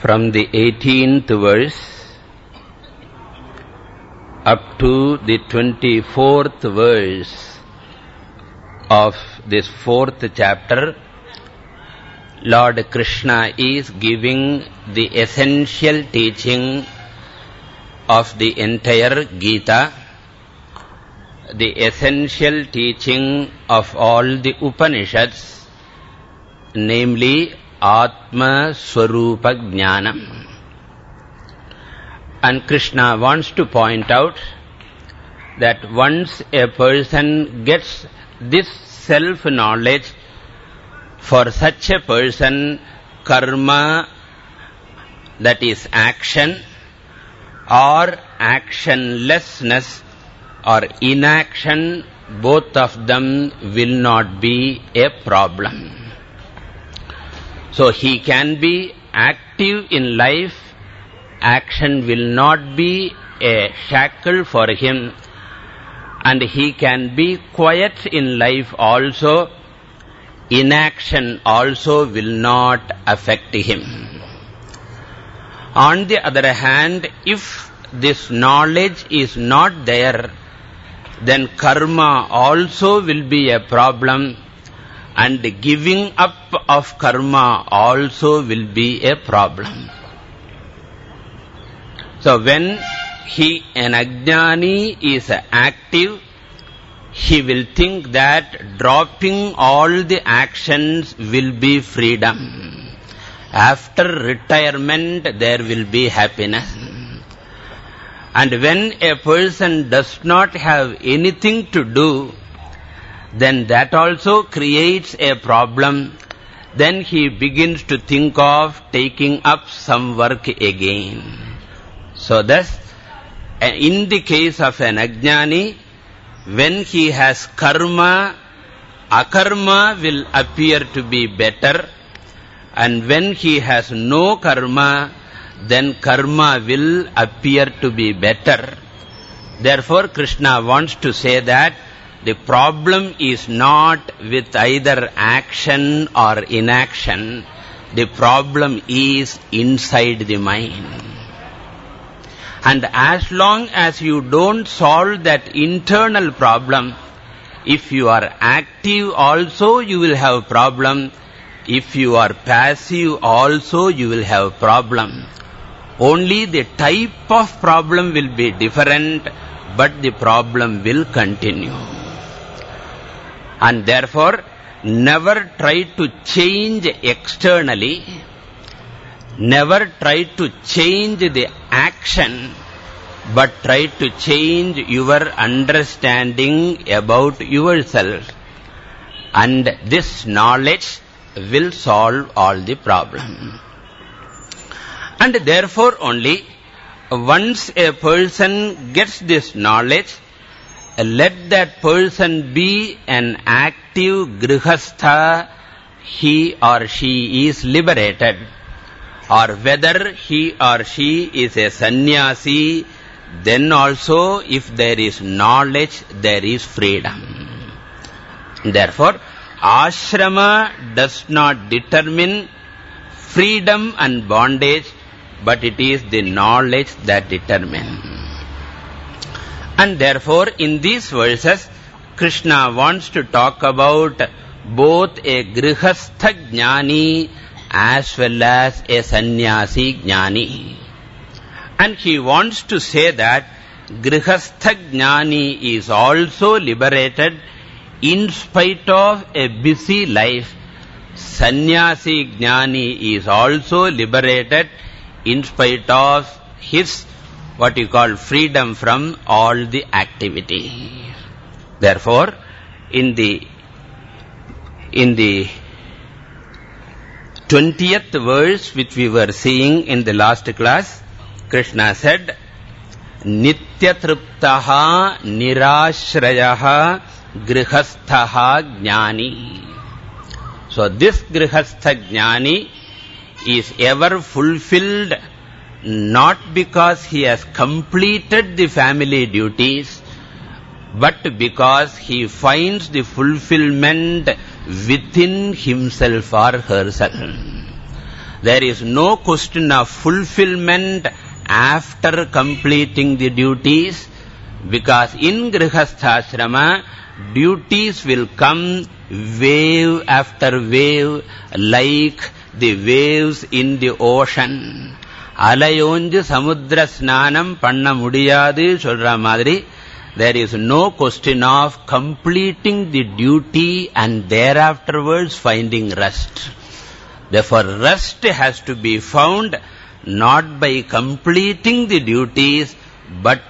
from the 18th verse up to the 24th verse of this fourth chapter, Lord Krishna is giving the essential teaching of the entire Gita, the essential teaching of all the Upanishads, namely Atma Swarupa. And Krishna wants to point out that once a person gets this self-knowledge, for such a person, karma, that is action, or actionlessness, or inaction, both of them will not be a problem. So he can be active in life, action will not be a shackle for him, and he can be quiet in life also, inaction also will not affect him. On the other hand, if this knowledge is not there, then karma also will be a problem and giving up of karma also will be a problem. So when he, an ajnani is active, he will think that dropping all the actions will be freedom. After retirement, there will be happiness. And when a person does not have anything to do, then that also creates a problem. Then he begins to think of taking up some work again. So thus, in the case of an ajnani, when he has karma, akarma will appear to be better. And when he has no karma, then karma will appear to be better. Therefore, Krishna wants to say that the problem is not with either action or inaction. The problem is inside the mind. And as long as you don't solve that internal problem, if you are active also you will have problem. If you are passive also you will have problem. Only the type of problem will be different, but the problem will continue. And therefore, never try to change externally, never try to change the action, but try to change your understanding about yourself. And this knowledge will solve all the problems. And therefore only, once a person gets this knowledge, Uh, let that person be an active grihastha, he or she is liberated. Or whether he or she is a sannyasi, then also if there is knowledge, there is freedom. Therefore, ashrama does not determine freedom and bondage, but it is the knowledge that determines. And therefore, in these verses, Krishna wants to talk about both a grihastha jnani as well as a sannyasi jnani. And he wants to say that grihastha jnani is also liberated in spite of a busy life. Sannyasi jnani is also liberated in spite of his, what you call, freedom from all the activity. Therefore, in the, in the 20th verse which we were seeing in the last class, Krishna said, Nityatriptaha nirashrayaha grihasthaha jnani. So this grihastha jnani is ever fulfilled not because he has completed the family duties, but because he finds the fulfillment within himself or herself. There is no question of fulfillment after completing the duties because in Grihasthasrama, duties will come wave after wave like the waves in the ocean. அலையோஞ்சு சமுத்திர ஸ்நானம் பண்ண முடியாது சொல்ற மாதிரி there is no question of completing the duty and thereafterwards finding rest. Therefore, rest has to be found not by completing the duties, but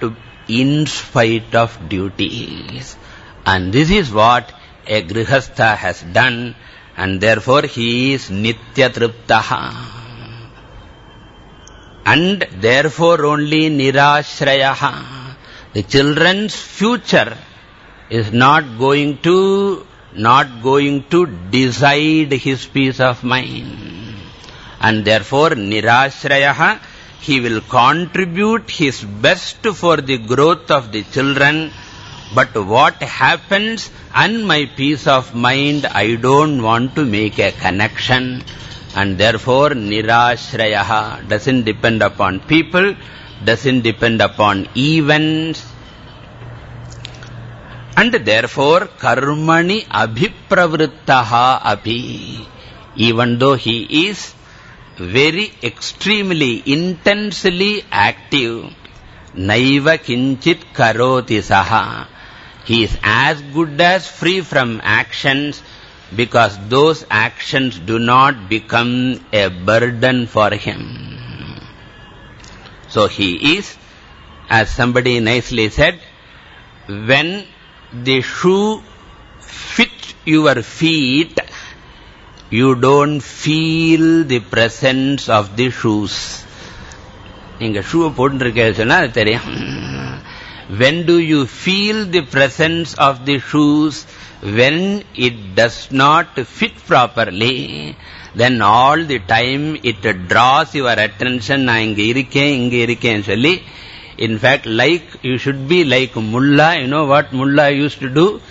in spite of duties. And this is what a grihastha has done, and therefore he is nitya triptaha. And therefore only nirashrayaha. The children's future is not going to, not going to decide his peace of mind. And therefore nirashrayaha, he will contribute his best for the growth of the children. But what happens and my peace of mind, I don't want to make a connection. And therefore, nirashrayaha doesn't depend upon people, doesn't depend upon events. And therefore, karmani abhipravrittaha api. Even though he is very extremely, intensely active, naiva kinchit karoti saha. He is as good as free from actions because those actions do not become a burden for him. So he is, as somebody nicely said, when the shoe fits your feet, you don't feel the presence of the shoes. நீங்க ஷூவை போட்டுருக்கேன்னு சொன்னா அது தெரியும் when do you feel the presence of the shoes when it does not fit properly, then all the time it draws your attention, na inge irukken, inge irukken. In fact, like, you should be like mullah, you know what mullah used to do?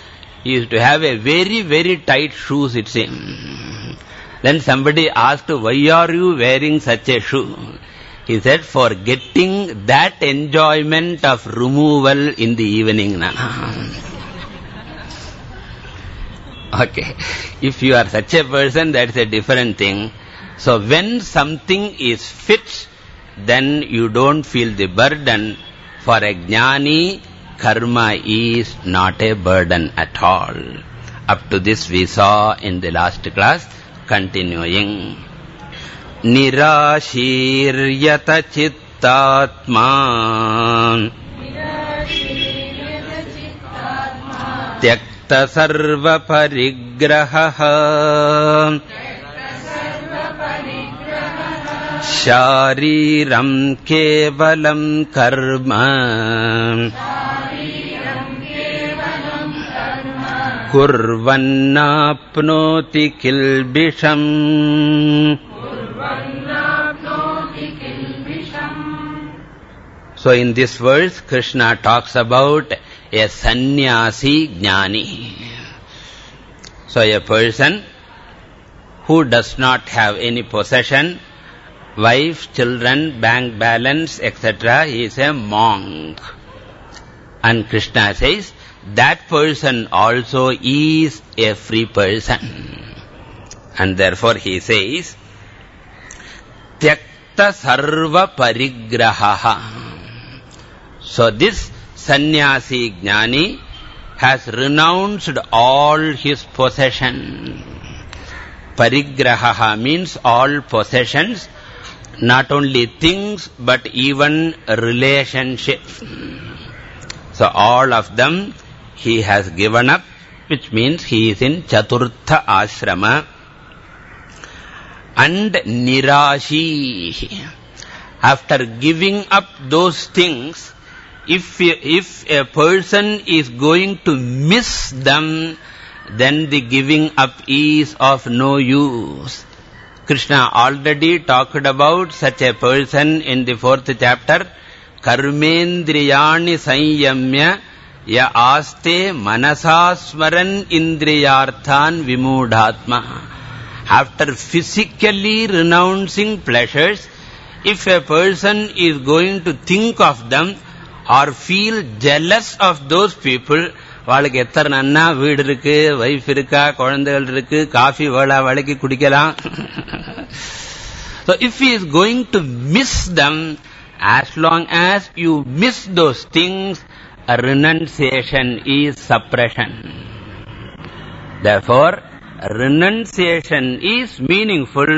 He used to have a very, very tight shoes, it seems. Then somebody asked, why are you wearing such a shoe? He said, for getting that enjoyment of removal in the evening. Na. okay. If you are such a person, that's a different thing. So when something is fit, then you don't feel the burden. For a jnani, karma is not a burden at all. Up to this we saw in the last class, continuing. निराशीर्यत चित्तात्मा त्यक्त सर्वपरिग्रहः शारीरम् केवलम् कर्म कुर्वन्नाप्नोति किल्बिषम् So in this verse, Krishna talks about a sannyasi jnani. So a person who does not have any possession, wife, children, bank balance, etc., is a monk. And Krishna says, that person also is a free person. And therefore he says, Tyakta sarva parigraha. So this sannyasi jnani has renounced all his possession. Parigraha means all possessions, not only things but even relationships. So all of them he has given up, which means he is in Chaturtha Ashrama. And Nirashi, after giving up those things, if, if a person is going to miss them, then the giving up is of no use. Krishna already talked about such a person in the fourth chapter. Karmendriyani sanyamya ya aste manasasmaran indriyarthan vimudhatma. After physically renouncing pleasures, if a person is going to think of them or feel jealous of those people, வாழ்க்கை எத்தனை நன்னா வீடு இருக்கு wife இருக்கா குழந்தைகள் இருக்கு coffee வேளா வேலைக்கு குடிக்கலாம் so if he is going to miss them as long as you miss those things renunciation is suppression therefore renunciation is meaningful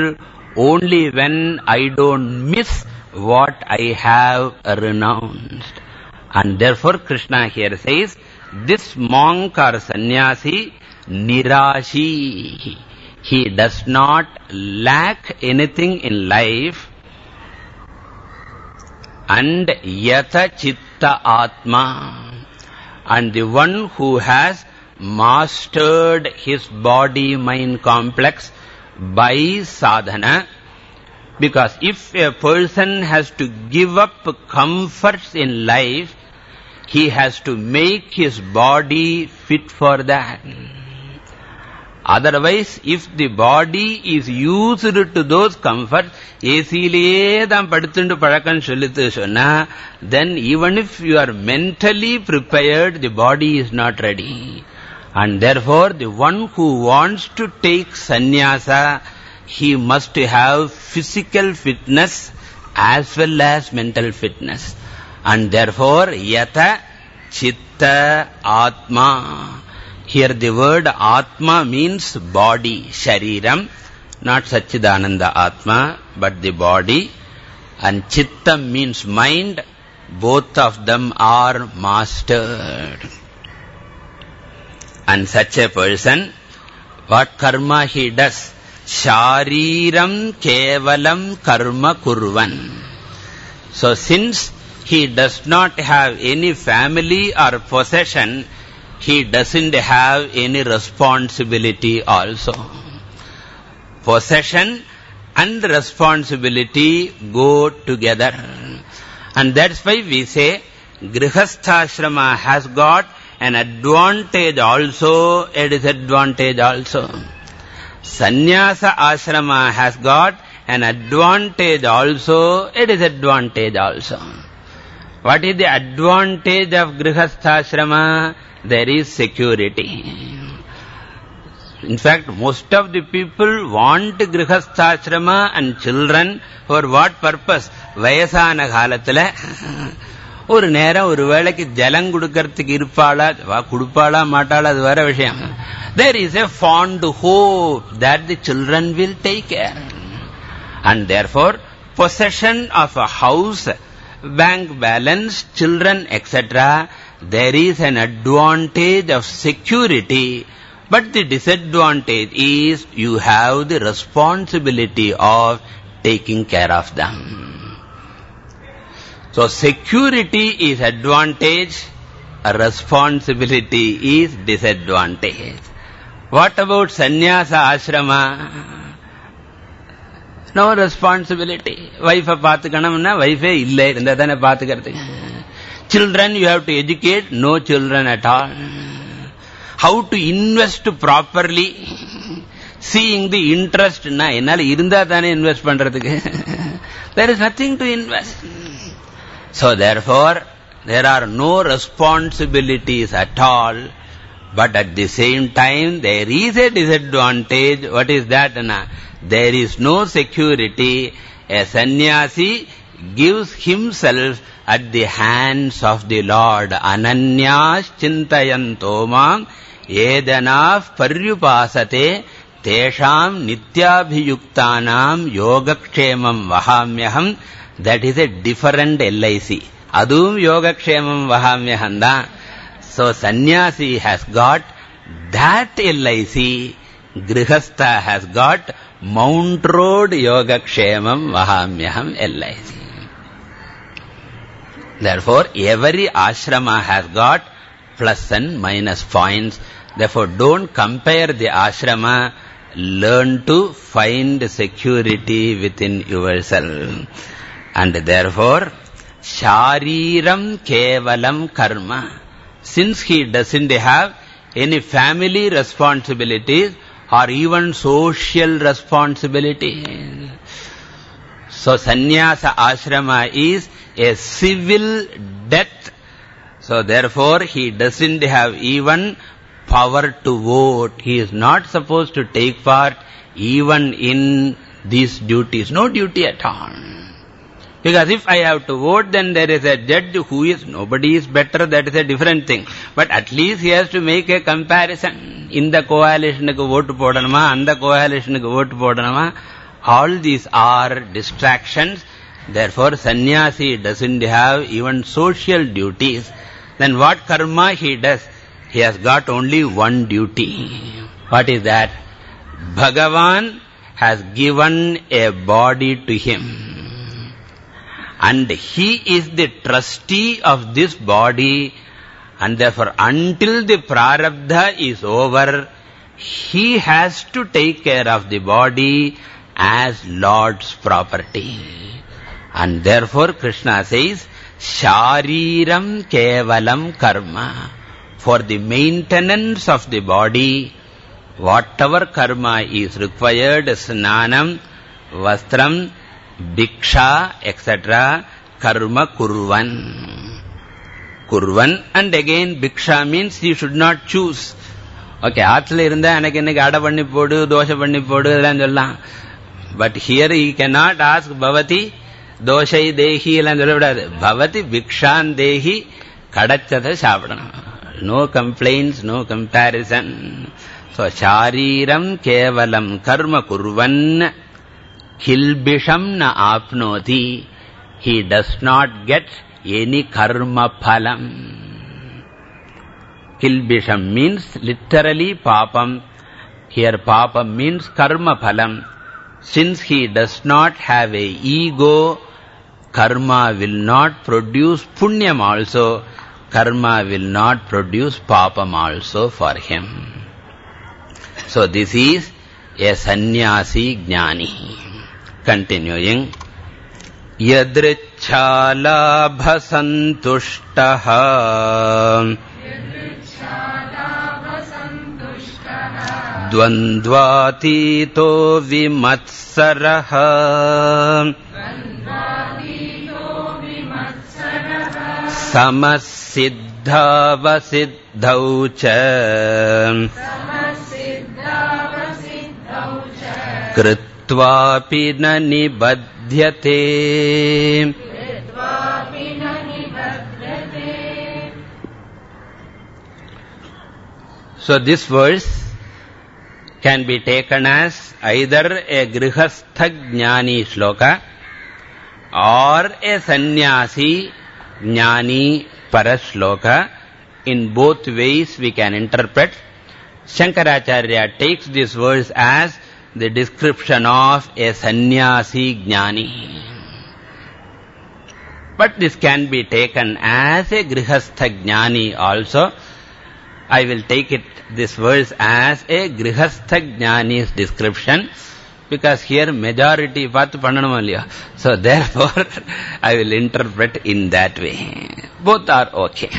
only when I don't miss what I have renounced. And therefore Krishna here says, this monk or sannyasi, nirashi, he does not lack anything in life. And yata chitta atma. And the one who has mastered his body-mind complex by sadhana. Because if a person has to give up comforts in life, he has to make his body fit for that. Otherwise, if the body is used to those comforts, ஏசியிலேயே தான் படுத்துண்டு பழக்கம் சொல்லித்து சொன்னா, then even if you are mentally prepared, the body is not ready. And therefore, the one who wants to take sannyasa, he must have physical fitness as well as mental fitness. And therefore, yata chitta atma. Here the word atma means body, shariram, not Sachidananda atma, but the body. And chitta means mind. Both of them are mastered. And such a person, what karma he does? Shariram kevalam karma kurvan. So since he does not have any family or possession, he doesn't have any responsibility also. Possession and responsibility go together. And that's why we say, Grihasthashrama has got an advantage also, a disadvantage also. Sannyasa ashrama has got an advantage also, a disadvantage also. What is the advantage of grihasthashrama? There is security. In fact, most of the people want grihasthashrama and children for what purpose? வயசான காலத்துல ஒரு நேரம் ஒரு வேளைக்கு ஜலம் கொடுக்கறதுக்கு இருப்பாளா கொடுப்பாளா மாட்டாளா அது வேற விஷயம் there is a fond hope that the children will take care and therefore possession of a house bank balance children etc there is an advantage of security but the disadvantage is you have the responsibility of taking care of them so security is advantage, responsibility is disadvantage. What about sannyasa ashrama? No responsibility. Wife paathukanamna, wife ille, irundadane paathukaradhukku. Children you have to educate, no children at all. How to invest properly? Seeing the interest, na, ennala irundha thane invest pandradhukku. There is nothing to invest. So therefore, there are no responsibilities at all, but at the same time, there is a disadvantage. What is that? Na? There is no security. A sannyasi gives himself at the hands of the Lord. Ananyas chintayanto mam edanaf paryupasate tesham nityabhiyuktanam yogakshemam vahamyaham that is a different LIC. Adum yogakshemam vahamyahanda. So sannyasi has got that LIC. Grihastha has got Mount Road yogakshemam vahamyaham LIC. Therefore, every ashrama has got plus and minus points. Therefore, don't compare the ashrama. Learn to find security within yourself. And therefore, shariram kevalam karma. Since he doesn't have any family responsibilities or even social responsibility. So sannyasa ashrama is a civil death. So therefore he doesn't have even power to vote. He is not supposed to take part even in these duties. No duty at all. Because if I have to vote, then there is a judge who is, nobody is better, that is a different thing. But at least he has to make a comparison. In the coalition vote podanama, and the coalition vote podanama, all these are distractions. Therefore, sannyasi doesn't have even social duties. Then what karma he does? He has got only one duty. What is that? Bhagavan has given a body to him and he is the trustee of this body and therefore until the prarabdha is over, he has to take care of the body as Lord's property. And therefore Krishna says, Shariram Kevalam Karma. For the maintenance of the body, whatever karma is required, snanam, vastram, diksha, etc., karma kurvan. Kurvan and again biksha means you should not choose. Okay, ஆற்றுல இருந்தா எனக்கு இன்னைக்கு அடை பண்ணி போடு தோசை பண்ணி போடு இதெல்லாம் சொல்லலாம் but here he not ask பவதி தோசை தேஹி எல்லாம் சொல்லக்கூடாது பவதி பிக்ஷான் தேஹி கிடைச்சதை சாப்பிடணும் no complaints no comparison so சாரீரம் கேவலம் கர்ம குர்வன் kilbisham na apnoti, he does not get any karma phalam. Kilbisham means literally papam. Here papam means karma phalam. Since he does not have a ego, karma will not produce punyam also. Karma will not produce papam also for him. So this is a sannyasi jnani. Continuing. Yadrichalabhasantushtaha द्वन्द्वातीतो विमत्सरः समसिद्धावसिद्धौ च कृत्वापि न निबध्यते So this verse can be taken as either a grihastha jnani shloka or a sannyasi jnani parashloka. In both ways we can interpret. Shankaracharya takes this verse as the description of a sannyasi jnani. But this can be taken as a grihastha jnani also. I will take it, this verse, as a grihastha jnani's description, because here majority path pannanam So therefore, I will interpret in that way. Both are okay.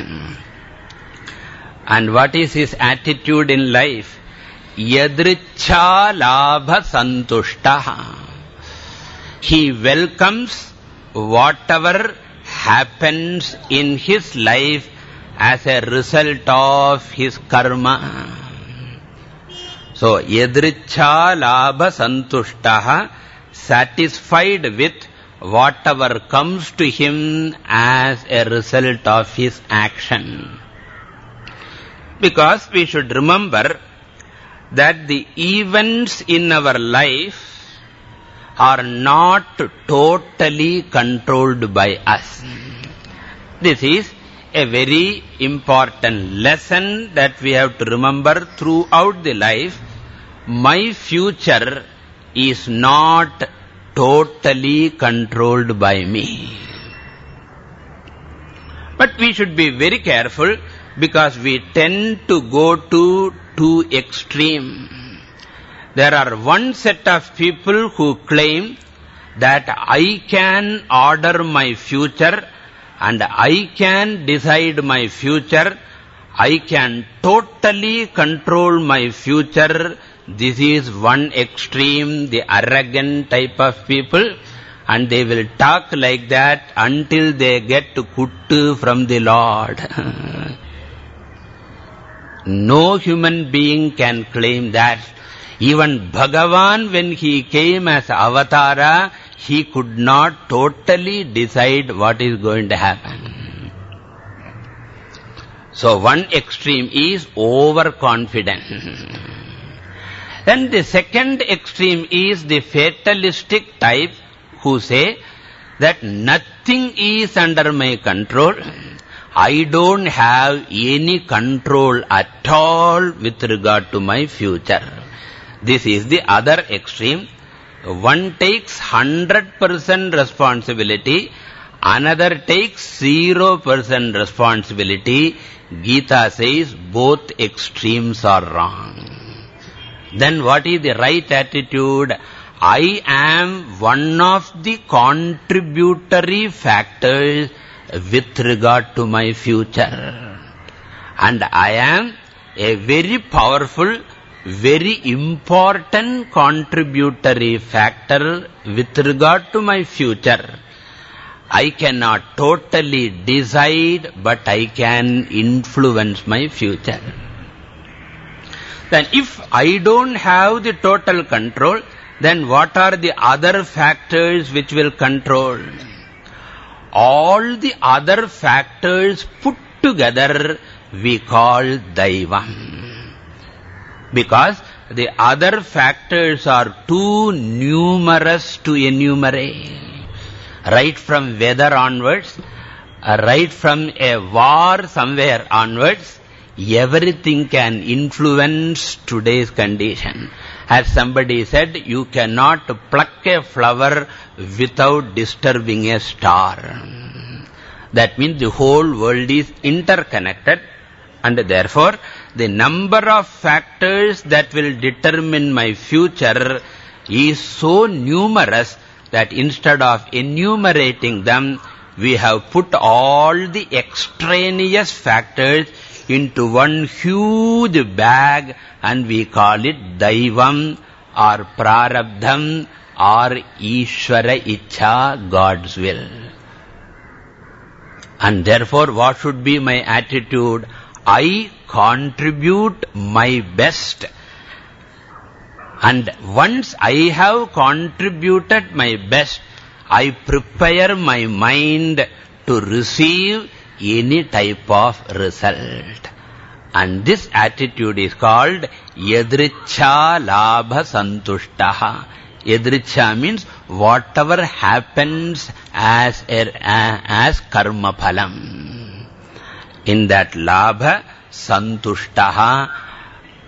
And what is his attitude in life? Yadricha labha. He welcomes whatever happens in his life as a result of his karma. So, yadricha labha satisfied with whatever comes to him as a result of his action. Because we should remember that the events in our life are not totally controlled by us. This is a very important lesson that we have to remember throughout the life. My future is not totally controlled by me. But we should be very careful because we tend to go to too extreme. There are one set of people who claim that I can order my future and I can decide my future. I can totally control my future. this is one extreme, the arrogant type of people, and they will talk like that until they get kuttu from the Lord. no human being can claim that. Even Bhagavan, when he came as avatara, he could not totally decide what is going to happen. So one extreme is overconfident. Then the second extreme is the fatalistic type who say that nothing is under my control. I don't have any control at all with regard to my future. This is the other extreme. One takes 100% responsibility, another takes 0% responsibility. Gita says both extremes are wrong. Then what is the right attitude? I am one of the contributory factors with regard to my future. And I am a very powerful, very important contributory factor with regard to my future. I cannot totally decide, but I can influence my future. Then if I don't have the total control, then what are the other factors which will control? All the other factors put together we call Daivam. Because the other factors are too numerous to enumerate. Right from weather onwards, uh, right from a war somewhere onwards, everything can influence today's condition. As somebody said, you cannot pluck a flower without disturbing a star. That means the whole world is interconnected and therefore the number of factors that will determine my future is so numerous that instead of enumerating them, we have put all the extraneous factors into one huge bag and we call it Daivam or Prarabdham or Ishvara Icha, God's will. And therefore, what should be my attitude? I contribute my best. And once I have contributed my best, I prepare my mind to receive any type of result. And this attitude is called Yadricha Labha Santushtaha. Yadricha means whatever happens as, a, as karma phalam. In that Labha Santushtaha.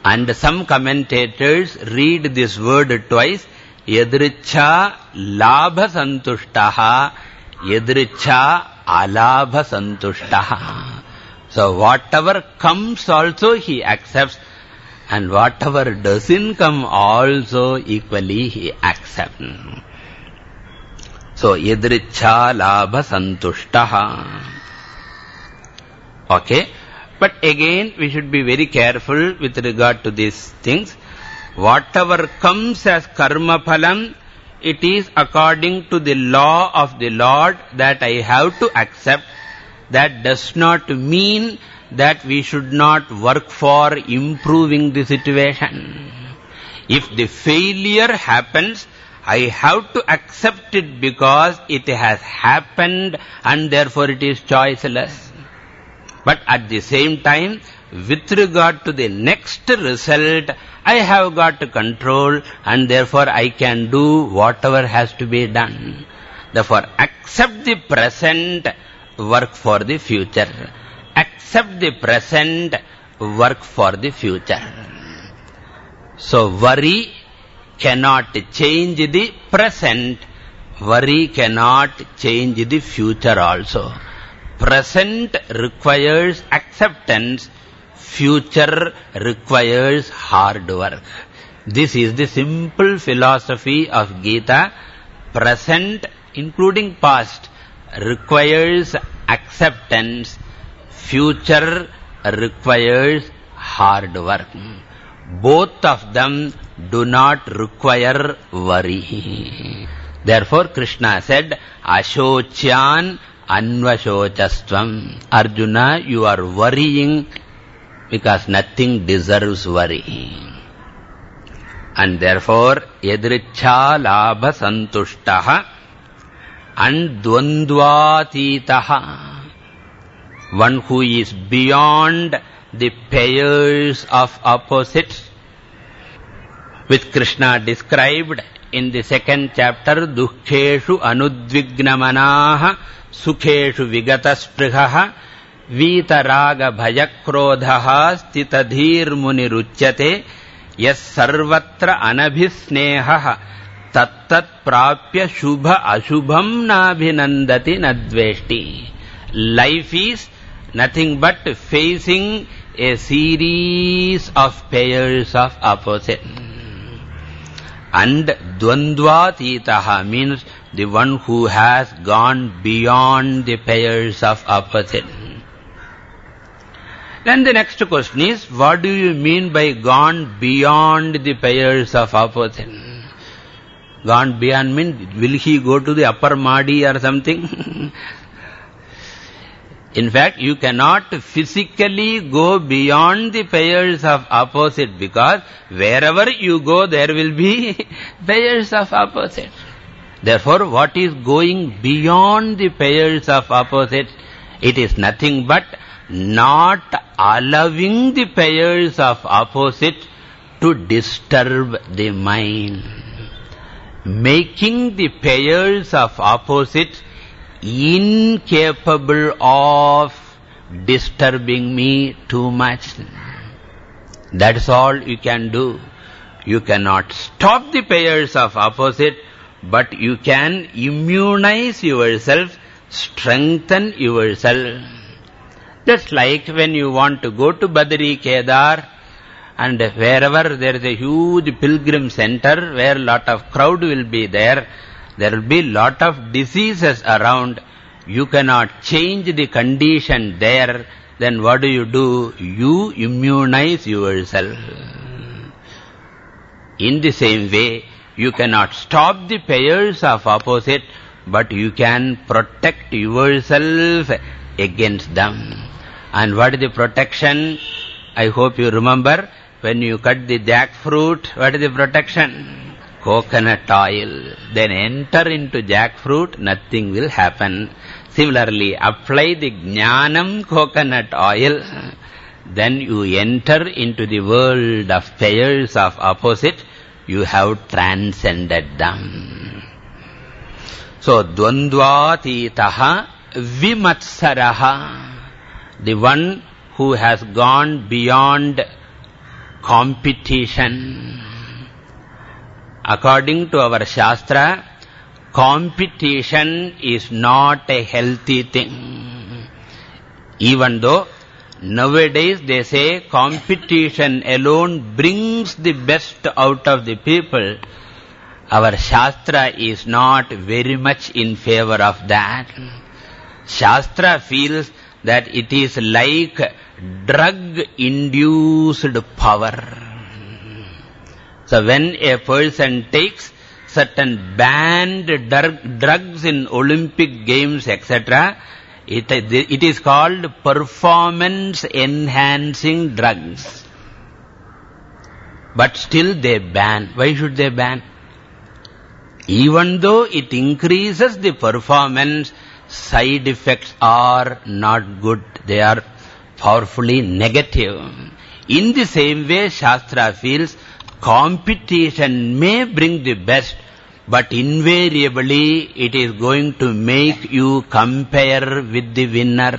And some commentators read this word twice. Santushtaha. Yadricha alabha santushtaha. So whatever comes also he accepts and whatever doesn't come also equally he accepts. So yadricha labha santushtaha. Okay. But again, we should be very careful with regard to these things. Whatever comes as karma phalam, it is according to the law of the Lord that I have to accept. That does not mean that we should not work for improving the situation. If the failure happens, I have to accept it because it has happened and therefore it is choiceless. But at the same time, with regard to the next result, I have got control and therefore I can do whatever has to be done. Therefore, accept the present, work for the future. Accept the present, work for the future. So, worry cannot change the present, worry cannot change the future also. Present requires acceptance, future requires hard work. This is the simple philosophy of Gita. Present, including past, requires acceptance. Future requires hard work. both of them do not require worry. Therefore, Krishna said, Ashocyan anvashochastvam. Arjuna, you are worrying because nothing deserves worry. And therefore, yadricha labha santushtaha and dvandvatitaha. One who is beyond the pairs of opposites, which Krishna described in the second chapter, Dukkheshu Anudvignamanaha Sukheshu Vigatasprihaha Vitaraga Bhayakrodhaha Stitadhir Muniruchyate Yas Sarvatra Anabhisnehaha Tattat Prapya Shubha Ashubham Nabhinandati Nadveshti. Life is nothing but facing a series of pairs of opposites. And Dvandvatitaha means the one who has gone beyond the pairs of opposite. Then the next question is, what do you mean by gone beyond the pairs of opposite? Gone beyond means, will he go to the upper Madi or something? In fact, you cannot physically go beyond the pairs of opposite because wherever you go, there will be pairs of opposite. Therefore, what is going beyond the pairs of opposite? It is nothing but not allowing the pairs of opposite to disturb the mind. Making the pairs of opposite incapable of disturbing me too much. That's all you can do. You cannot stop the pairs of opposite, but you can immunize yourself, strengthen yourself. That's like when you want to go to Badri Kedar, and wherever there is a huge pilgrim center where lot of crowd will be there, there will be lot of diseases around. You cannot change the condition there. Then what do you do? You immunize yourself. In the same way, you cannot stop the pairs of opposite, but you can protect yourself against them. And what is the protection? I hope you remember, when you cut the jackfruit, what is the protection? coconut oil, then enter into jackfruit, nothing will happen. Similarly, apply the jnanam coconut oil, then you enter into the world of pairs of opposite, you have transcended them. So, dvandvatitaha vimatsaraha, the one who has gone beyond competition, According to our Shastra, competition is not a healthy thing. Even though nowadays they say competition alone brings the best out of the people, our Shastra is not very much in favor of that. Shastra feels that it is like drug-induced power. So when a person takes certain banned drugs in Olympic Games, etc., it, it is called performance-enhancing drugs. But still they ban. Why should they ban? Even though it increases the performance, side effects are not good. They are powerfully negative. In the same way, Shastra feels competition may bring the best, but invariably it is going to make you compare with the winner.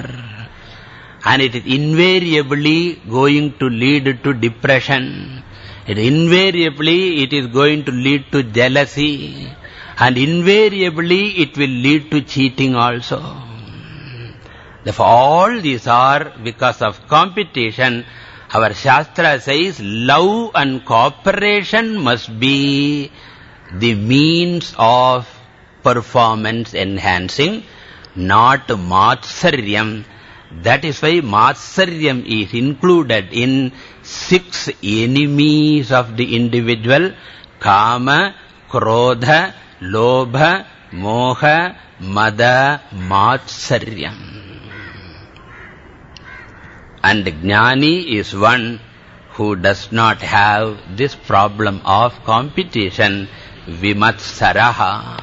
And it is invariably going to lead to depression. It invariably it is going to lead to jealousy. And invariably it will lead to cheating also. Therefore, all these are because of competition our Shastra says love and cooperation must be the means of performance enhancing, not matsaryam. That is why Matsaryam is included in six enemies of the individual. Kama, Krodha, Lobha, Moha, Mada, Matsaryam. And Jnani is one who does not have this problem of competition, Vimatsaraha.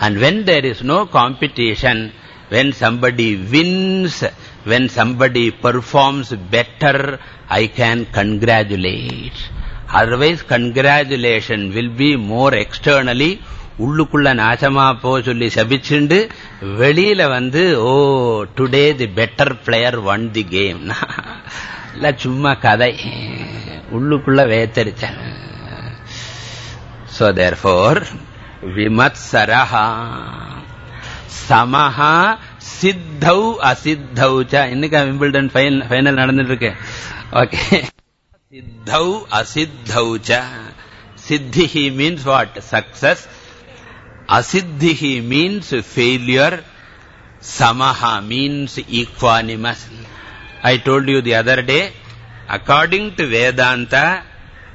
And when there is no competition, when somebody wins, when somebody performs better, I can congratulate. Otherwise, congratulation will be more externally. உள்ளுக்குள்ள நாசமா போ சொல்லி சபிச்சுண்டு வெளியில வந்து ஓ today the better player won the game இல்ல சும்மா கதை. உள்ளுக்குள்ள வேத்தரிச்ச So therefore, vimatsaraha சமஹா சித்தௌ asiddhau cha இன்னைக்கு விம்பிள்டன் ஃபைனல் நடந்துட்டு இருக்கு ஓகே. சித்தௌ அசித்தௌ. cha siddhihi means what success asiddhihi means failure samaha means equanimous i told you the other day according to vedanta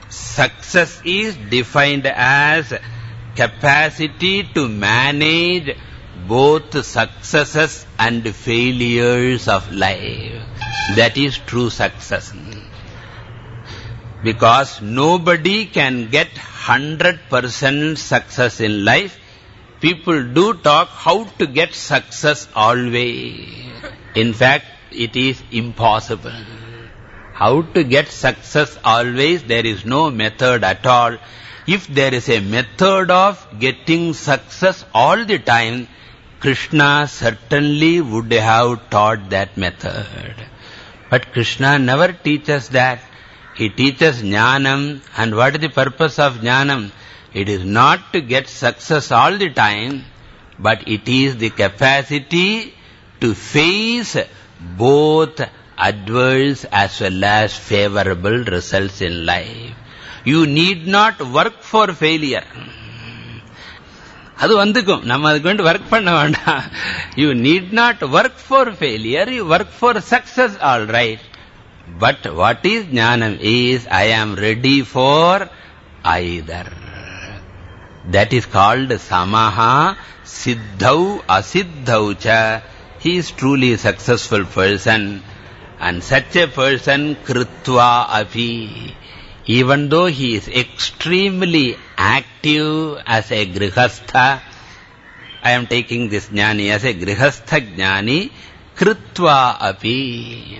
success is defined as capacity to manage both successes and failures of life. That is true success. Because nobody can get 100% success in life. People do talk how to get success always. In fact, it is impossible. How to get success always, there is no method at all. If there is a method of getting success all the time, Krishna certainly would have taught that method. But Krishna never teaches that. He teaches jnanam. And what is the purpose of jnanam? It is not to get success all the time, but it is the capacity to face both adverse as well as favorable results in life. You need not work for failure. அது வந்துக்கும் நம்ம அதுக்கு வேண்டி work பண்ண வேண்டாம் you need not work for failure you work for success all right but what is ஞானம் is I am ready for either that is called samaha siddhau asiddhau cha. He is truly a successful person. And such a person kritva api. Even though he is extremely active as a grihastha i am taking this jnani as a grihastha jnani kritva api.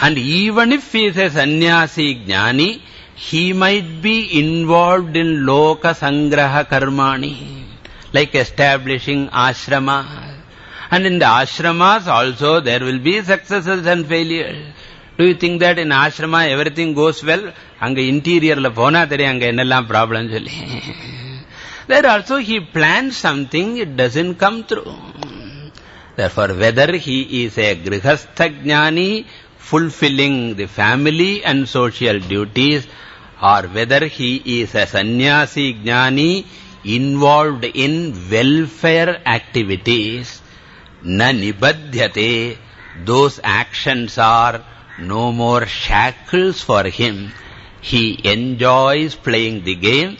And even if he is a sannyasi jnani he might be involved in loka sangraha karmani, like establishing ashrama. And in the ashramas also there will be successes and failures. Do you think that in ashrama everything goes well? Anga la pona theri anga ennallam problem solli. There also he plans something, it doesn't come through. Therefore, whether he is a grihastha jnani, fulfilling the family and social duties, or whether he is a sannyasi jnani involved in welfare activities, na nibadhyate, those actions are no more shackles for him. He enjoys playing the game.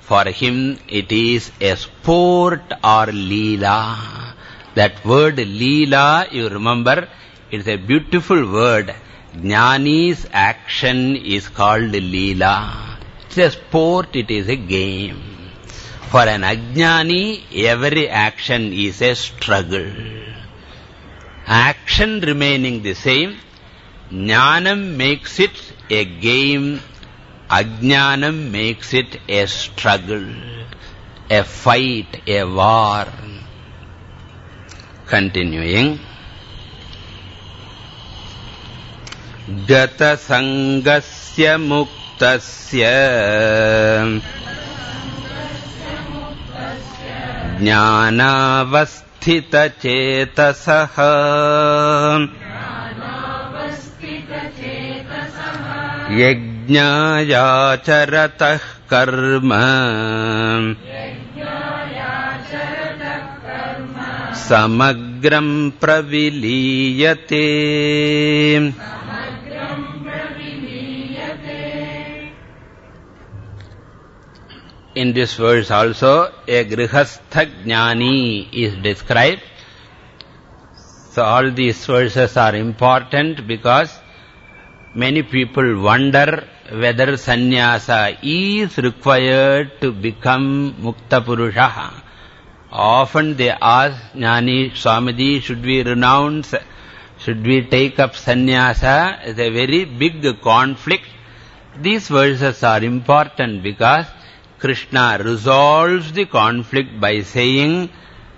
For him it is a sport or leela. That word leela, you remember, it's a beautiful word. Jnani's action is called leela. It's a sport, it is a game. For an ajnani, every action is a struggle. Action remaining the same, jnanam makes it a game, ajnanam makes it a struggle, a fight, a war. Continuing. गतसङ्गस्य मुक्तस्य। ज्ञानावस्थितचेतसः। यज्ञायाचरतः कर्म। समग्रम् प्रविलीयते In this verse also, a grihastha jnani is described. So all these verses are important because many people wonder whether sannyasa is required to become mukta purusha. Often they ask Jnani Swamiji, should we renounce, should we take up sannyasa? It's a very big conflict. These verses are important because Krishna resolves the conflict by saying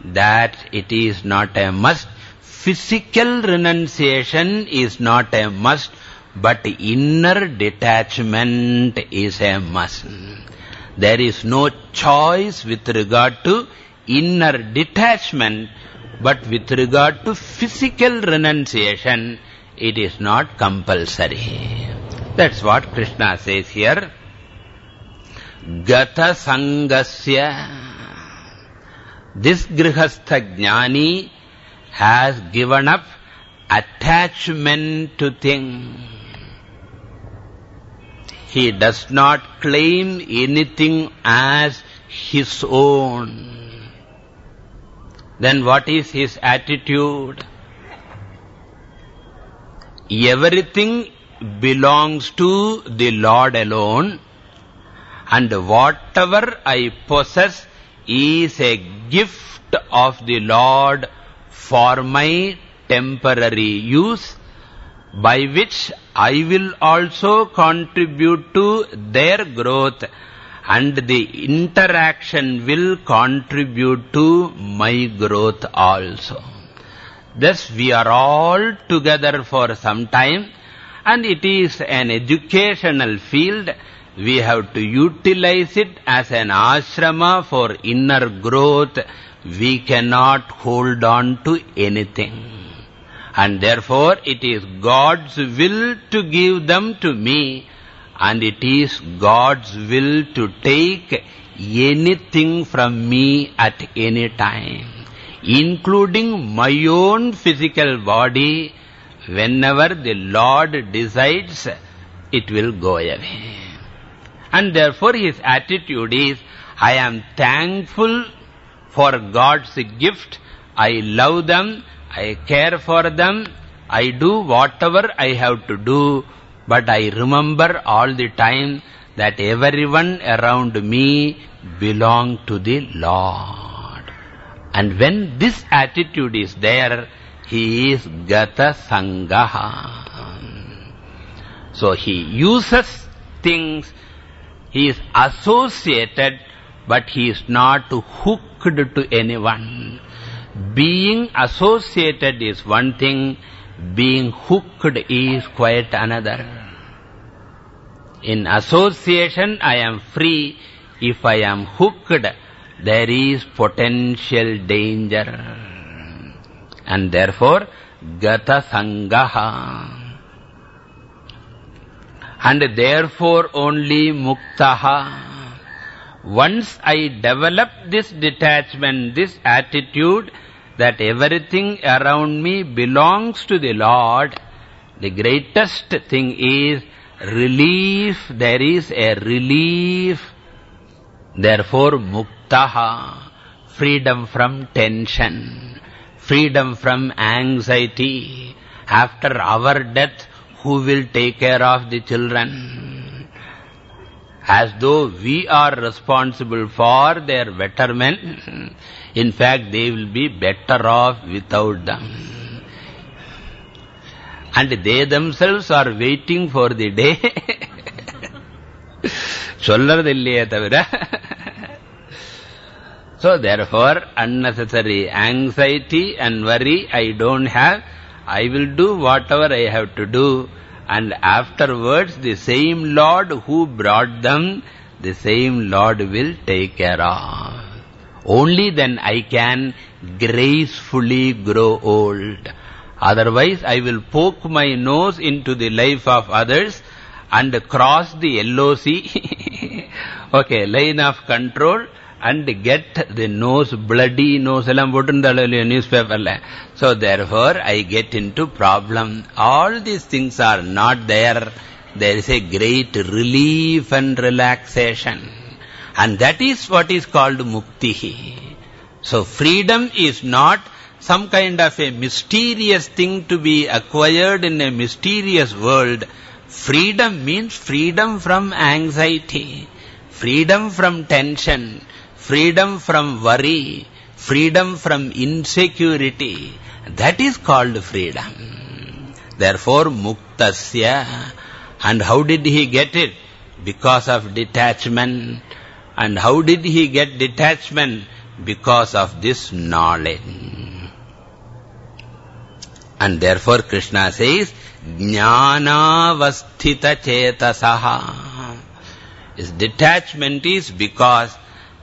that it is not a must. Physical renunciation is not a must, but inner detachment is a must. There is no choice with regard to inner detachment, but with regard to physical renunciation, it is not compulsory. That's what Krishna says here. Gata Sangasya. This Grihastha Jnani has given up attachment to things. He does not claim anything as his own. Then what is his attitude? Everything belongs to the Lord alone and whatever I possess is a gift of the Lord for my temporary use, by which I will also contribute to their growth and the interaction will contribute to my growth also. Thus we are all together for some time and it is an educational field we have to utilize it as an ashrama for inner growth. We cannot hold on to anything. And therefore, it is God's will to give them to me, and it is God's will to take anything from me at any time, including my own physical body. Whenever the Lord decides, it will go away. And therefore his attitude is, I am thankful for God's gift. I love them. I care for them. I do whatever I have to do. But I remember all the time that everyone around me belong to the Lord. And when this attitude is there, he is Gata Sangaha. So he uses things he is associated, but he is not hooked to anyone. Being associated is one thing, being hooked is quite another. In association, I am free. If I am hooked, there is potential danger. And therefore, gata sangaha and therefore only muktaha. Once I develop this detachment, this attitude that everything around me belongs to the Lord, the greatest thing is relief. There is a relief. Therefore, muktaha, freedom from tension, freedom from anxiety. After our death, who will take care of the children? As though we are responsible for their betterment. In fact, they will be better off without them. And they themselves are waiting for the day. சொல்றதில்லையே தவிர So therefore, unnecessary anxiety and worry I don't have. I will do whatever I have to do and afterwards the same Lord who brought them, the same Lord will take care of. Only then I can gracefully grow old. Otherwise, I will poke my nose into the life of others and cross the LOC, okay, line of control, and get the nose bloody nose எல்லாம் போட்டிருந்தாலும் newspaperல so therefore I get into problem all these things are not there there is a great relief and relaxation and that is what is called mukti so freedom is not some kind of a mysterious thing to be acquired in a mysterious world freedom means freedom from anxiety freedom from tension freedom from worry, freedom from insecurity. That is called freedom. Therefore, muktasya. And how did he get it? Because of detachment. And how did he get detachment? Because of this knowledge. And therefore Krishna says, Jnanavasthita chetasaha. His detachment is because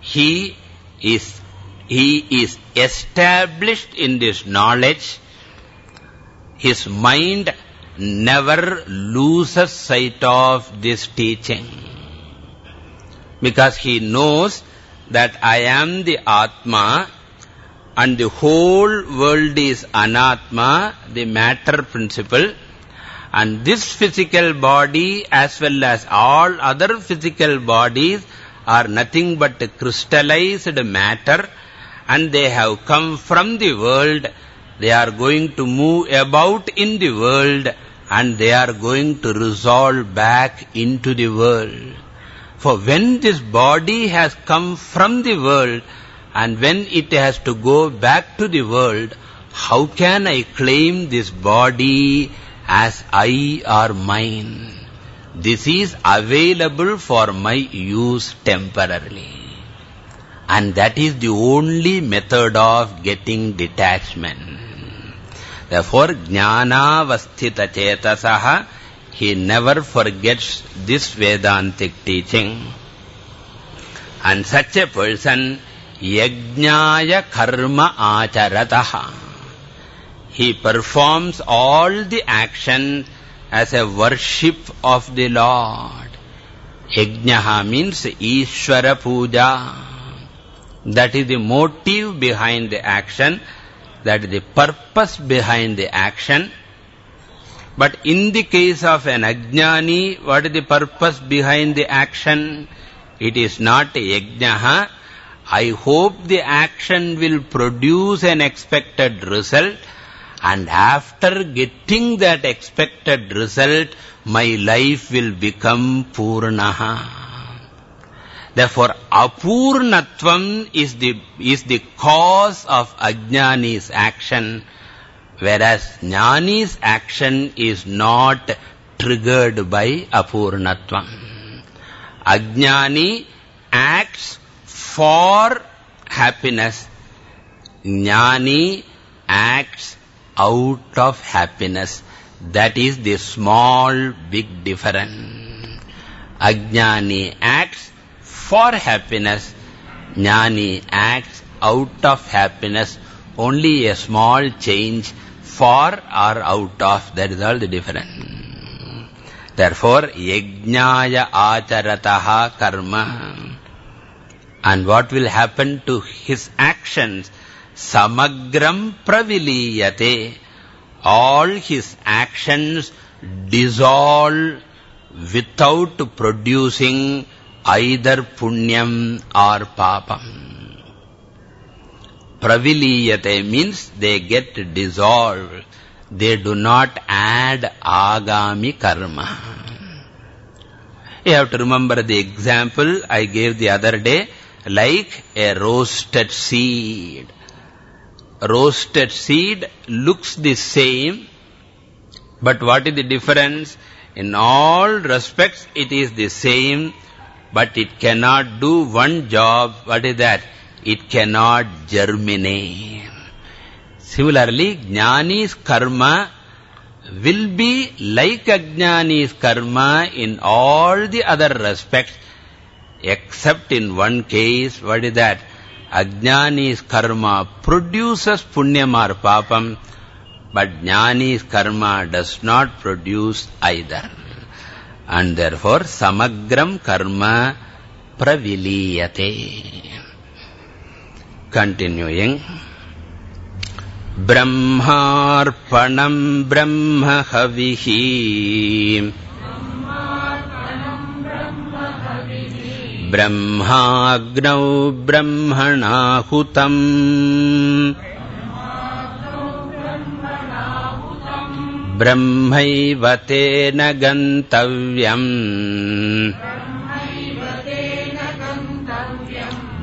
he is, he is established in this knowledge. His mind never loses sight of this teaching. Because he knows that I am the Atma and the whole world is Anatma, the matter principle. And this physical body as well as all other physical bodies are nothing but crystallized matter and they have come from the world. They are going to move about in the world and they are going to resolve back into the world. For when this body has come from the world and when it has to go back to the world, how can I claim this body as I or mine? This is available for my use temporarily. And that is the only method of getting detachment. Therefore, jnana vasthita chetasaha, he never forgets this Vedantic teaching. And such a person, yajnaya karma acharataha. He performs all the actions as a worship of the Lord. Yajnaha means Ishvara Puja. That is the motive behind the action. That is the purpose behind the action. But in the case of an Ajnani, what is the purpose behind the action? It is not Yajnaha. I hope the action will produce an expected result. And after getting that expected result, my life will become Purnaha. Therefore, Apurnatvam is the, is the cause of Ajnani's action, whereas Jnani's action is not triggered by Apurnatvam. Ajnani acts for happiness. Jnani acts out of happiness. That is the small, big difference. Ajnani acts for happiness. Jnani acts out of happiness. Only a small change for or out of. That is all the difference. Therefore, yajnaya acharataha karma. And what will happen to his actions? Samagram praviliyate. All his actions dissolve without producing either punyam or papam. Praviliyate means they get dissolved. They do not add agami karma. You have to remember the example I gave the other day, like a roasted seed roasted seed looks the same, but what is the difference? In all respects, it is the same, but it cannot do one job. What is that? It cannot germinate. Similarly, Jnani's karma will be like Ajnani's karma in all the other respects, except in one case, what is that? Ajnani's karma produces punyam or papam, but jnani's karma does not produce either. And therefore, samagram karma praviliyate. Continuing. ब्रह्मार्पणम् ब्रह्महविः ब्रह्माग्नौ ब्रह्मणाहुतम्। ब्रह्मैव तेन गन्तव्यम्।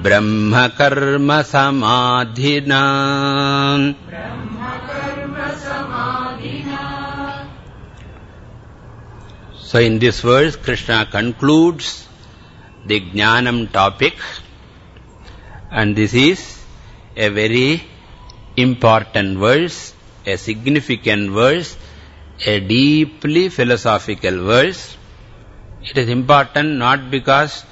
ब्रह्मकर्मसमाधिना। So in this verse, Krishna concludes the Jnanam topic. And this is a very important verse, a significant verse, a deeply philosophical verse. It is important not because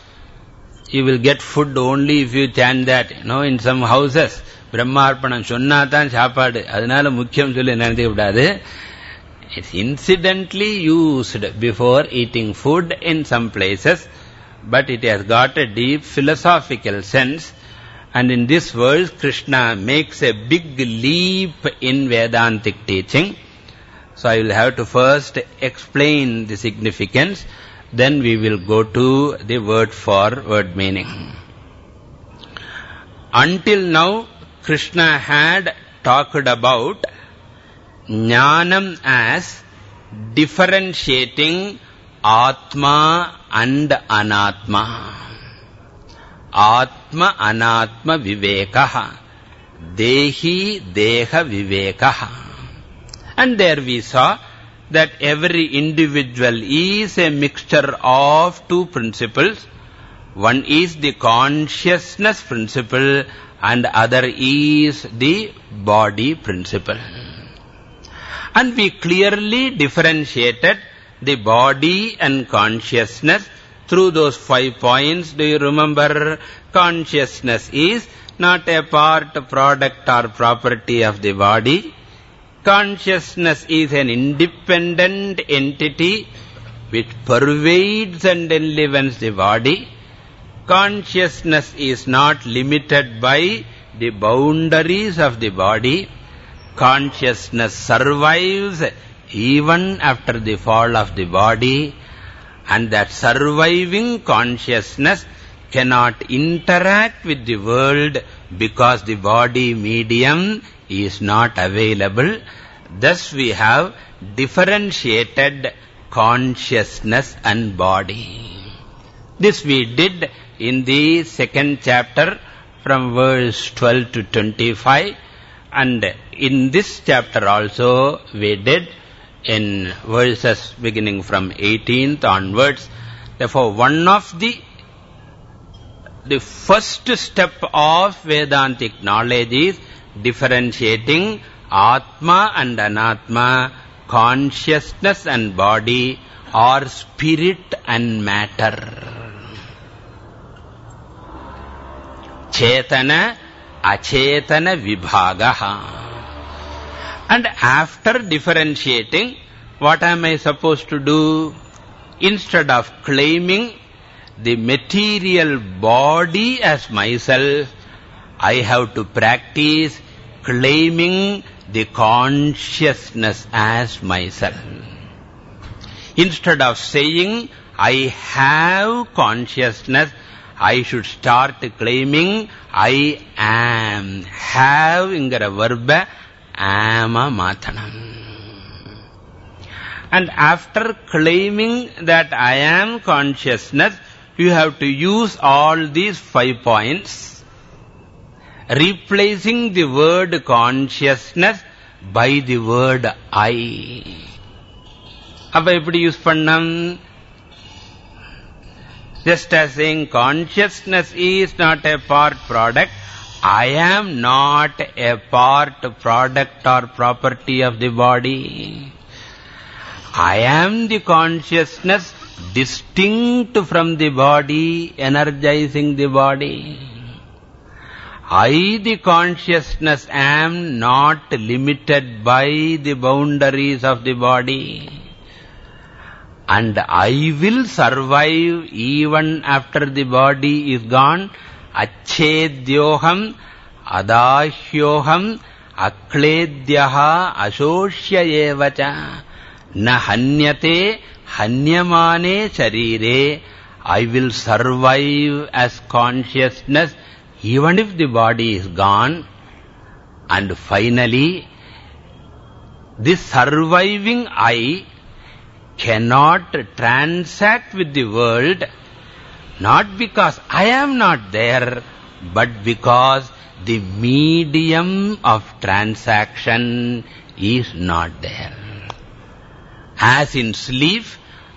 you will get food only if you chant that. You know, in some houses, பிரம்மார்ப்பணம் சொன்னாதான் சாப்பாடு அதனால முக்கியம் சொல்லி நினைக்க கூடாது It's incidentally used before eating food in some places, but it has got a deep philosophical sense. And in this verse, Krishna makes a big leap in Vedantic teaching. So I will have to first explain the significance, then we will go to the word for word meaning. Until now, Krishna had talked about Jnanam as differentiating Atma and Anatma. Atma Anatma Vivekaha. Dehi Deha Vivekaha. And there we saw that every individual is a mixture of two principles. One is the consciousness principle and other is the body principle. And we clearly differentiated the body and consciousness through those five points. Do you remember? Consciousness is not a part, product or property of the body. Consciousness is an independent entity which pervades and enlivens the body. Consciousness is not limited by the boundaries of the body consciousness survives even after the fall of the body and that surviving consciousness cannot interact with the world because the body medium is not available. Thus we have differentiated consciousness and body. This we did in the second chapter from verse 12 to 25 and in this chapter also we did in verses beginning from 18th onwards. Therefore, one of the the first step of Vedantic knowledge is differentiating Atma and Anatma, consciousness and body, or spirit and matter. Chetana achetana vibhagaha. And after differentiating, what am I supposed to do? Instead of claiming the material body as myself, I have to practice claiming the consciousness as myself. Instead of saying, I have consciousness, I should start claiming I am. Have ingara verb ama mathanam. And after claiming that I am consciousness, you have to use all these five points, replacing the word consciousness by the word I. அப்ப எப்படி use பண்ணம் just as saying consciousness is not a part product, I am not a part product or property of the body. I am the consciousness distinct from the body, energizing the body. I, the consciousness, am not limited by the boundaries of the body and I will survive even after the body is gone. Achedyoham adahyoham akledyaha asoshya evacha na hanyate hanyamane charire I will survive as consciousness even if the body is gone. And finally, this surviving I cannot transact with the world, not because I am not there, but because the medium of transaction is not there. As in sleep,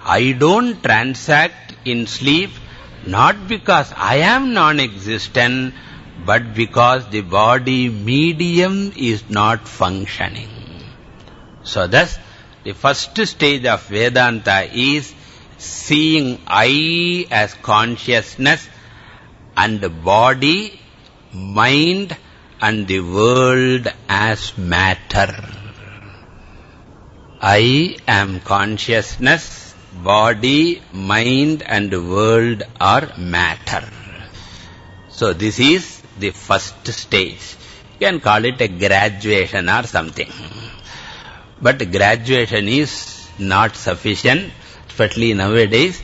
I don't transact in sleep not because I am non-existent, but because the body medium is not functioning. So thus, the first stage of Vedanta is seeing I as consciousness and the body, mind and the world as matter. I am consciousness, body, mind and world are matter. So this is the first stage. You can call it a graduation or something. But graduation is not sufficient, especially nowadays.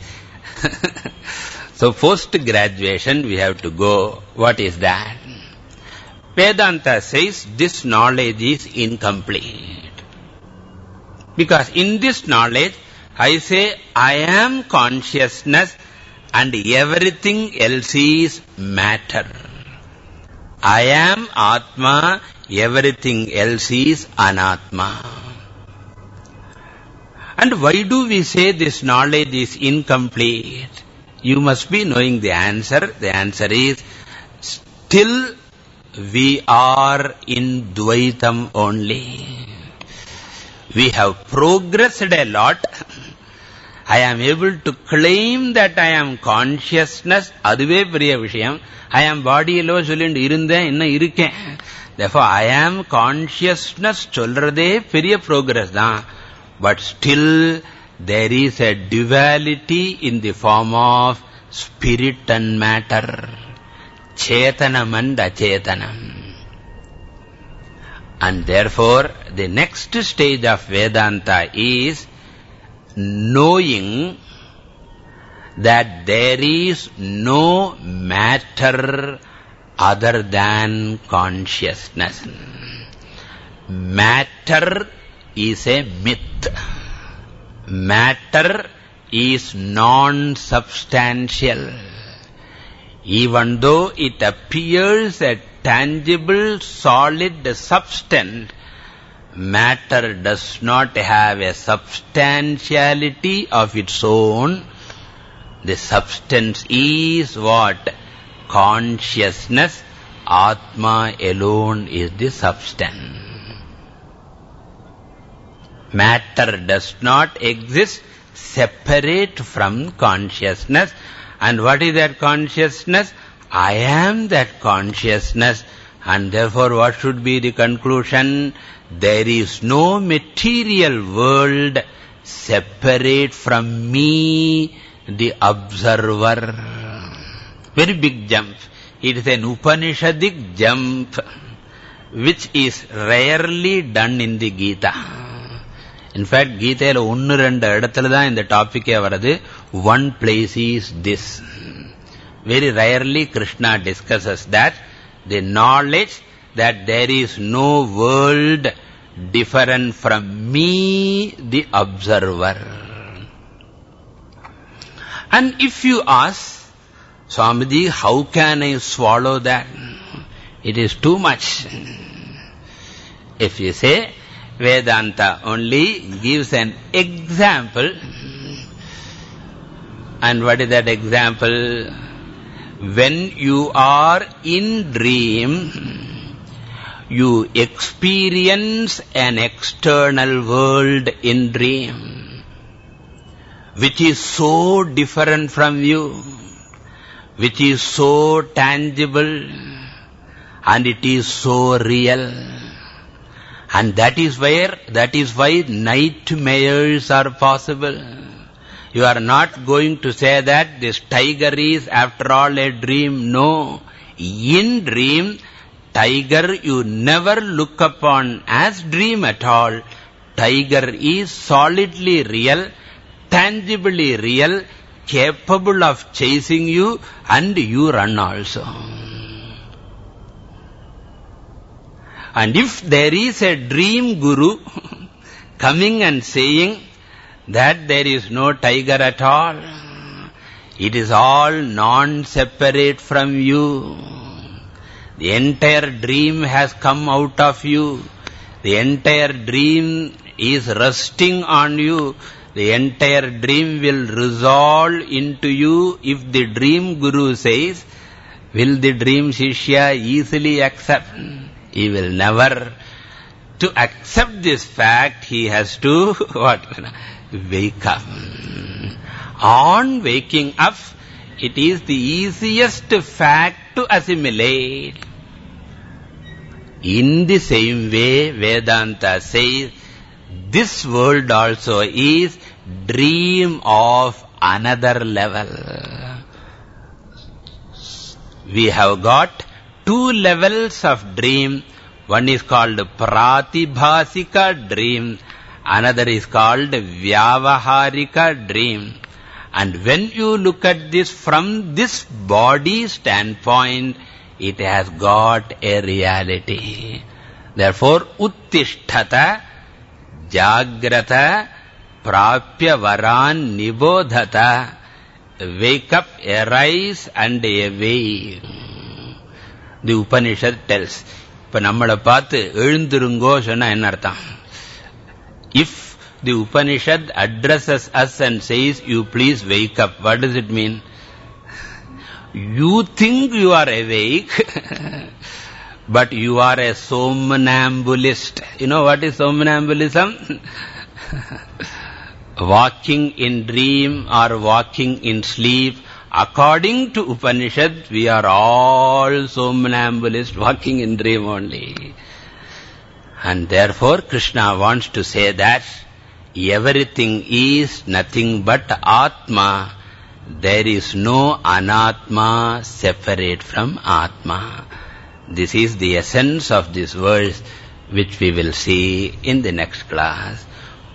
so post-graduation we have to go. What is that? Vedanta says this knowledge is incomplete. Because in this knowledge, I say, I am consciousness and everything else is matter. I am Atma, everything else is Anatma. And why do we say this knowledge is incomplete? You must be knowing the answer. The answer is, still we are in Dvaitam only. We have progressed a lot. I am able to claim that I am consciousness. அதுவே பெரிய விஷயம். I am body low சொல்லிட்டு இருந்தேன், இன்னும் இருக்கேன். Therefore, I am consciousness சொல்றதே பெரிய progress தான். But still, there is a duality in the form of spirit and matter. Chetanam and Achetanam. And therefore, the next stage of Vedanta is knowing that there is no matter other than consciousness. Matter is a myth. Matter is non-substantial. Even though it appears a tangible, solid substance, matter does not have a substantiality of its own. The substance is what? Consciousness. Atma alone is the substance. Matter does not exist separate from consciousness. And what is that consciousness? I am that consciousness. And therefore, what should be the conclusion? There is no material world separate from me, the observer. Very big jump. It is an Upanishadic jump, which is rarely done in the Gita. In fact, கீதையில ஒன்னு ரெண்டு இடத்துல தான் இந்த டாபிக்கே வருது one place is this very rarely krishna discusses that the knowledge that there is no world different from me, the observer. And if you ask, Swamiji, how can I swallow that? It is too much. If you say, Vedanta only gives an example. And what is that example? When you are in dream, you experience an external world in dream, which is so different from you, which is so tangible, and it is so real. And that is where, that is why nightmares are possible. You are not going to say that this tiger is after all a dream. No. In dream, Tiger you never look upon as dream at all. Tiger is solidly real, tangibly real, capable of chasing you and you run also. And if there is a dream guru coming and saying that there is no tiger at all, it is all non-separate from you. The entire dream has come out of you. The entire dream is resting on you. The entire dream will resolve into you if the dream guru says, will the dream shishya easily accept? He will never. To accept this fact, he has to, what? Wake up. On waking up, it is the easiest fact to assimilate. In the same way, Vedanta says, this world also is dream of another level. We have got two levels of dream. One is called Pratibhasika dream. Another is called Vyavaharika dream. And when you look at this from this body standpoint, it has got a reality. Therefore, Uttishtata, Jagrata, Prapya Varan Nibodhata, wake up, arise and awake. The Upanishad tells. இப்ப நம்மளை பார்த்து எழுந்திருங்கோ சொன்னா என்ன அர்த்தம் if the Upanishad addresses us and says, you please wake up, what does it mean? You think you are awake, but you are a somnambulist. You know what is somnambulism? walking in dream or walking in sleep. According to Upanishad, we are all somnambulists walking in dream only. And therefore, Krishna wants to say that everything is nothing but Atma. There is no Anatma separate from Atma. This is the essence of this verse which we will see in the next class.